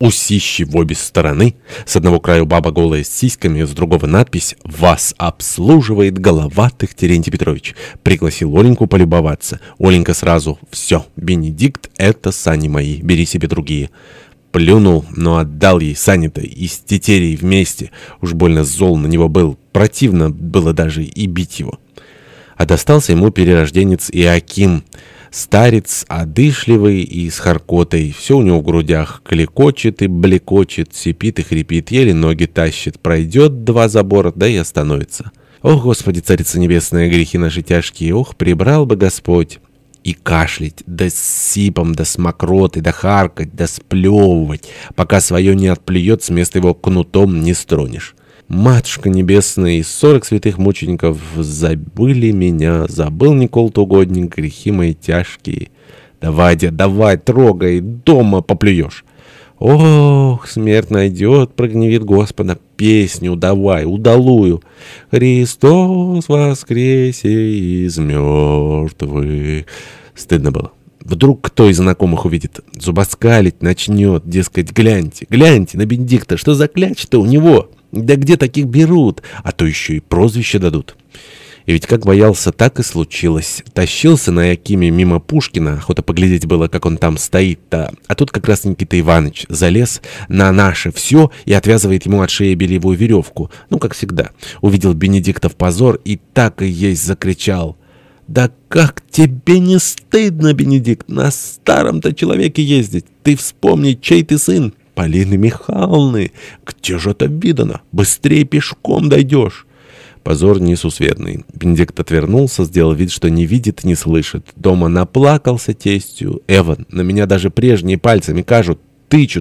усищи в обе стороны. С одного краю баба голая с сиськами, с другого надпись «Вас обслуживает головатых Терентий Петрович». Пригласил Оленьку полюбоваться. Оленька сразу «Все, Бенедикт, это сани мои, бери себе другие». Плюнул, но отдал ей сани-то и с тетерей вместе. Уж больно зол на него был, противно было даже и бить его. А достался ему перерожденец Иаким – Старец одышливый и с харкотой, все у него в грудях клекочет и блекочет, сипит и хрипит, еле ноги тащит, пройдет два забора, да и остановится. Ох, Господи, Царица Небесная, грехи наши тяжкие, ох, прибрал бы Господь. И кашлять, да с сипом, да с мокротой, да харкать, да сплевывать, пока свое не отплюет, с места его кнутом не стронешь. Матушка Небесная и сорок святых мучеников забыли меня, забыл Никол Тугодник, грехи мои тяжкие. Давай, дед, давай, трогай, дома поплюешь. Ох, смерть найдет, прогневит Господа, песню давай, удалую. Христос воскресе из мертвых. Стыдно было. Вдруг кто из знакомых увидит, зубоскалить начнет, дескать, гляньте, гляньте на Бенедикта, что за кляч-то у него?» Да где таких берут? А то еще и прозвище дадут. И ведь как боялся, так и случилось. Тащился на Якиме мимо Пушкина, охота поглядеть было, как он там стоит-то. А тут как раз Никита Иванович залез на наше все и отвязывает ему от шеи белевую веревку. Ну, как всегда. Увидел Бенедиктов позор и так и есть закричал. «Да как тебе не стыдно, Бенедикт, на старом-то человеке ездить? Ты вспомни, чей ты сын?» Полины Михайловны! Где же это видано? Быстрее пешком дойдешь!» Позор несусветный. Бенедикт отвернулся, сделал вид, что не видит и не слышит. Дома наплакался тестью. «Эван, на меня даже прежние пальцами кажут, тычут.